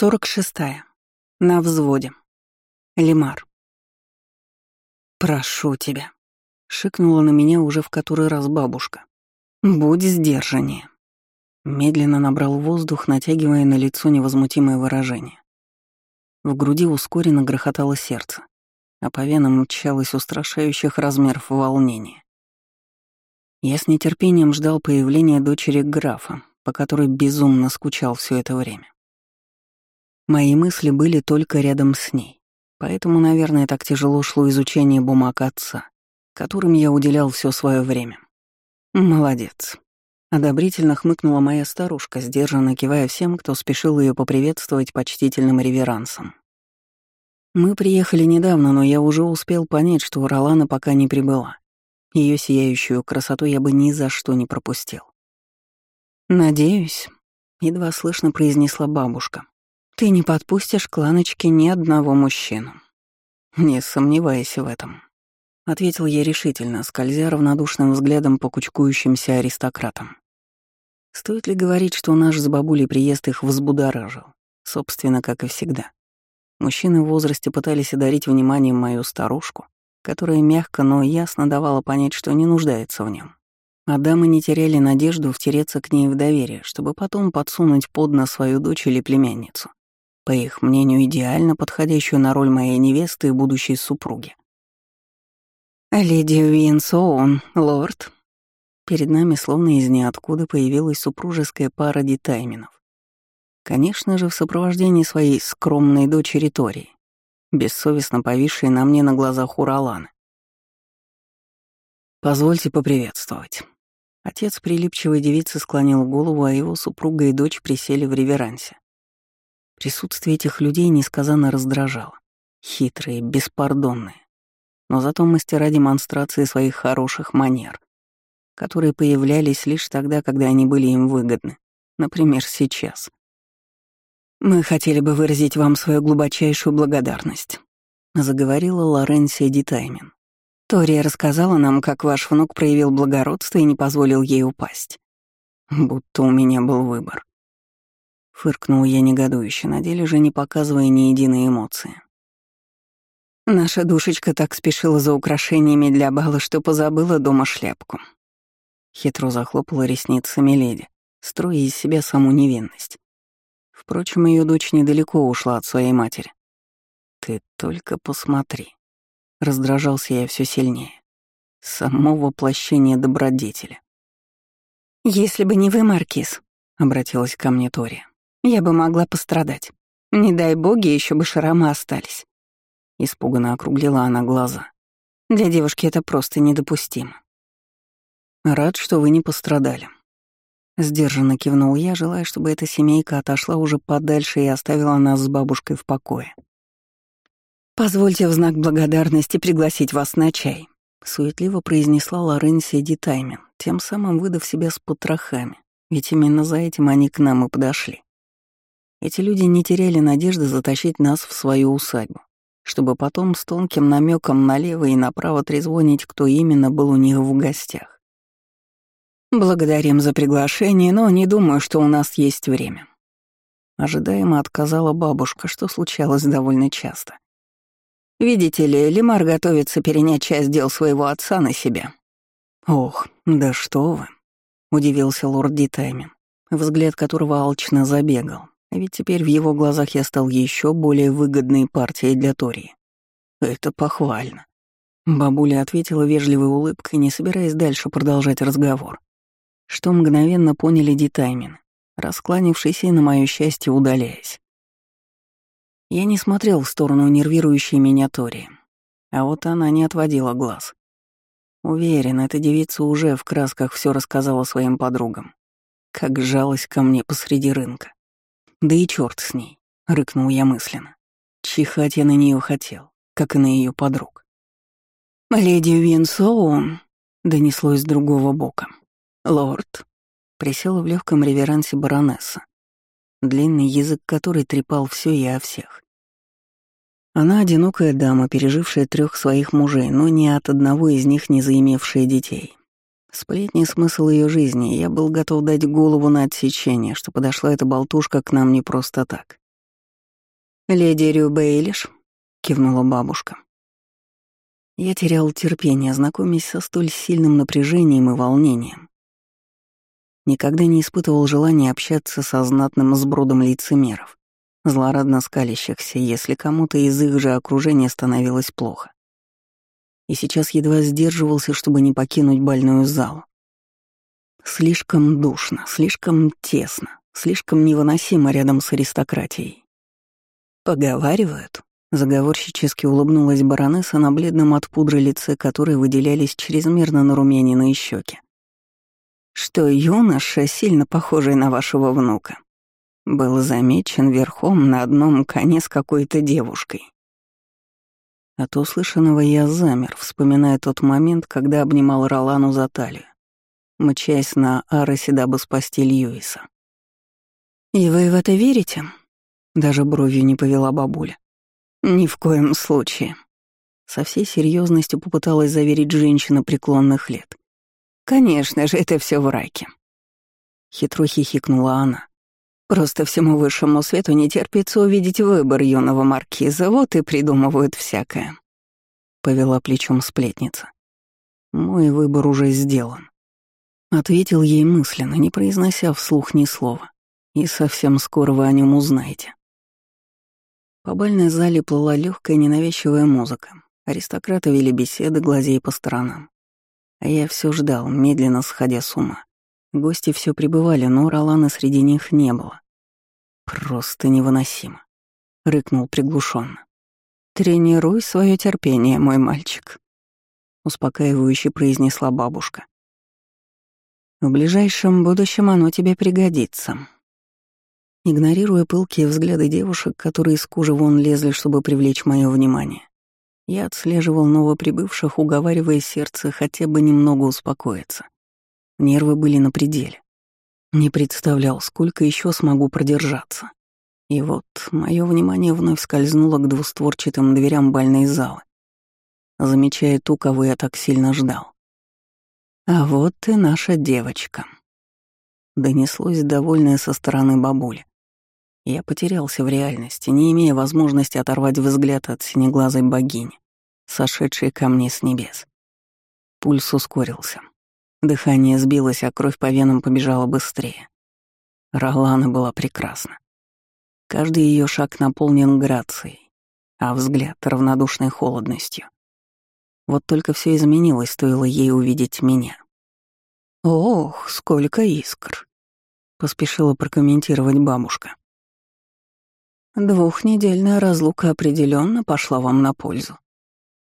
Сорок шестая. На взводе. Лимар. «Прошу тебя», — шикнула на меня уже в который раз бабушка. «Будь сдержаннее». Медленно набрал воздух, натягивая на лицо невозмутимое выражение. В груди ускоренно грохотало сердце, а по венам мчалось устрашающих размеров волнение. Я с нетерпением ждал появления дочери графа, по которой безумно скучал все это время. Мои мысли были только рядом с ней. Поэтому, наверное, так тяжело шло изучение бумаг отца, которым я уделял все свое время. Молодец. Одобрительно хмыкнула моя старушка, сдержанно кивая всем, кто спешил ее поприветствовать почтительным реверансом. Мы приехали недавно, но я уже успел понять, что Ролана пока не прибыла. Ее сияющую красоту я бы ни за что не пропустил. «Надеюсь», — едва слышно произнесла бабушка, ты не подпустишь к Ланочке ни одного мужчину. Не сомневайся в этом, ответил я решительно, скользя равнодушным взглядом по кучкующимся аристократам. Стоит ли говорить, что наш с бабулей приезд их взбудоражил? Собственно, как и всегда. Мужчины в возрасте пытались одарить вниманием мою старушку, которая мягко, но ясно давала понять, что не нуждается в нем. А дамы не теряли надежду втереться к ней в доверие, чтобы потом подсунуть под на свою дочь или племянницу по их мнению, идеально подходящую на роль моей невесты и будущей супруги. «Леди Уинсоун, лорд». Перед нами словно из ниоткуда появилась супружеская пара детайминов. Конечно же, в сопровождении своей скромной дочери Тории, бессовестно повисшей на мне на глазах Ураланы. «Позвольте поприветствовать». Отец прилипчивой девицы склонил голову, а его супруга и дочь присели в реверансе. Присутствие этих людей несказанно раздражало. Хитрые, беспардонные. Но зато мастера демонстрации своих хороших манер, которые появлялись лишь тогда, когда они были им выгодны. Например, сейчас. «Мы хотели бы выразить вам свою глубочайшую благодарность», — заговорила Лоренсия Дитаймин. Тория рассказала нам, как ваш внук проявил благородство и не позволил ей упасть. Будто у меня был выбор. Фыркнул я негодующе, на деле же не показывая ни единой эмоции. Наша душечка так спешила за украшениями для бала, что позабыла дома шляпку. Хитро захлопала ресницами леди, строя из себя саму невинность. Впрочем, ее дочь недалеко ушла от своей матери. «Ты только посмотри», — раздражался я все сильнее. Само воплощение добродетеля. «Если бы не вы, Маркиз», — обратилась ко мне Тория, я бы могла пострадать. Не дай боги, еще бы шрамы остались. Испуганно округлила она глаза. Для девушки это просто недопустимо. Рад, что вы не пострадали. Сдержанно кивнул я, желая, чтобы эта семейка отошла уже подальше и оставила нас с бабушкой в покое. «Позвольте в знак благодарности пригласить вас на чай», — суетливо произнесла Лоренсия Дитаймен, тем самым выдав себя с потрохами, ведь именно за этим они к нам и подошли. Эти люди не теряли надежды затащить нас в свою усадьбу, чтобы потом с тонким намеком налево и направо трезвонить, кто именно был у них в гостях. «Благодарим за приглашение, но не думаю, что у нас есть время». Ожидаемо отказала бабушка, что случалось довольно часто. «Видите ли, Лемар готовится перенять часть дел своего отца на себя». «Ох, да что вы!» — удивился лорд Дитаймен, взгляд которого алчно забегал. А ведь теперь в его глазах я стал еще более выгодной партией для Тории. Это похвально. Бабуля ответила вежливой улыбкой, не собираясь дальше продолжать разговор. Что мгновенно поняли Дитаймин, раскланившись и, на мое счастье, удаляясь. Я не смотрел в сторону нервирующей меня Тории, а вот она не отводила глаз. Уверен, эта девица уже в красках все рассказала своим подругам, как жалость ко мне посреди рынка. Да и черт с ней, рыкнул я мысленно. Чихать я на нее хотел, как и на ее подруг. «Леди Винсоун», — донеслось с другого бока. «Лорд», — присела в легком реверансе баронесса, длинный язык которой трепал все и о всех. Она одинокая дама, пережившая трех своих мужей, но ни от одного из них не заимевшая детей. Сплетни — смысл ее жизни, я был готов дать голову на отсечение, что подошла эта болтушка к нам не просто так. «Леди Рю Бейлиш», — кивнула бабушка. Я терял терпение, знакомясь со столь сильным напряжением и волнением. Никогда не испытывал желания общаться со знатным сбродом лицемеров, злорадно скалящихся, если кому-то из их же окружения становилось плохо. И сейчас едва сдерживался, чтобы не покинуть больную залу. Слишком душно, слишком тесно, слишком невыносимо рядом с аристократией. «Поговаривают», — заговорщически улыбнулась баронесса на бледном от пудры лице, которые выделялись чрезмерно нарумяненные щеки. «Что юноша, сильно похожий на вашего внука, был замечен верхом на одном коне с какой-то девушкой». От услышанного я замер, вспоминая тот момент, когда обнимал Ролану за талию, мчась на Аросе, дабы спасти Льюиса. «И вы в это верите?» Даже бровью не повела бабуля. «Ни в коем случае». Со всей серьезностью попыталась заверить женщина преклонных лет. «Конечно же, это все в раке». Хитро хихикнула она. «Просто всему высшему свету не терпится увидеть выбор юного маркиза, вот и придумывают всякое». Повела плечом сплетница. «Мой выбор уже сделан». Ответил ей мысленно, не произнося вслух ни слова. «И совсем скоро вы о нем узнаете». По бальной зале плыла легкая ненавязчивая музыка. Аристократы вели беседы, глазея по сторонам. А я все ждал, медленно сходя с ума. Гости все прибывали, но Ролана среди них не было. Просто невыносимо. Рыкнул приглушенно. Тренируй свое терпение, мой мальчик. Успокаивающе произнесла бабушка. В ближайшем будущем оно тебе пригодится. Игнорируя пылкие взгляды девушек, которые из кожи вон лезли, чтобы привлечь мое внимание, я отслеживал новоприбывших, уговаривая сердце хотя бы немного успокоиться. Нервы были на пределе. Не представлял, сколько еще смогу продержаться. И вот мое внимание вновь скользнуло к двустворчатым дверям бальной залы, замечая ту, кого я так сильно ждал. «А вот и наша девочка», — донеслось довольное со стороны бабули. Я потерялся в реальности, не имея возможности оторвать взгляд от синеглазой богини, сошедшей ко мне с небес. Пульс ускорился. Дыхание сбилось, а кровь по венам побежала быстрее. Ролана была прекрасна. Каждый ее шаг наполнен грацией, а взгляд — равнодушной холодностью. Вот только все изменилось, стоило ей увидеть меня. «Ох, сколько искр!» — поспешила прокомментировать бабушка. Двухнедельная разлука определенно пошла вам на пользу.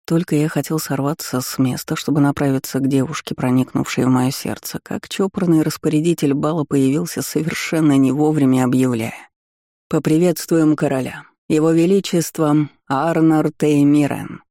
Только я хотел сорваться с места, чтобы направиться к девушке, проникнувшей в мое сердце, как чопорный распорядитель бала появился совершенно не вовремя, объявляя. «Поприветствуем короля. Его Величеством Арнар Теймирен».